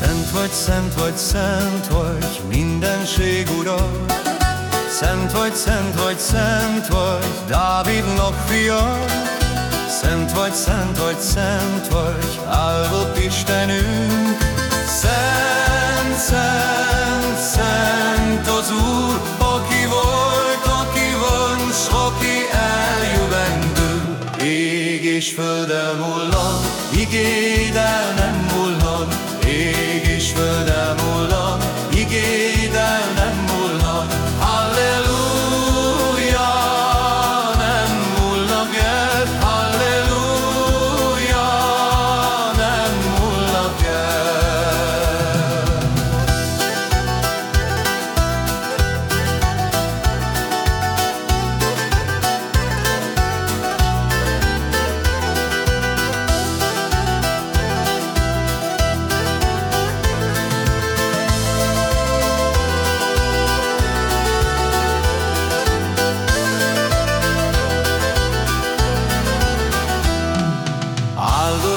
vagy, szent vagy, szent vagy, mindenség ura. Szent vagy, szent vagy, szent vagy, Dávidnak fia. Szent vagy, szent vagy, szent vagy, áldott Istenünk. Szent, szent, szent az Úr, aki volt, aki van, s aki eljövendő. Ég és föld elmúlnak, igéd el nem múlnak, ég és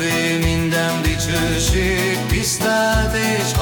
Övé minden dicsőség, tisztelt és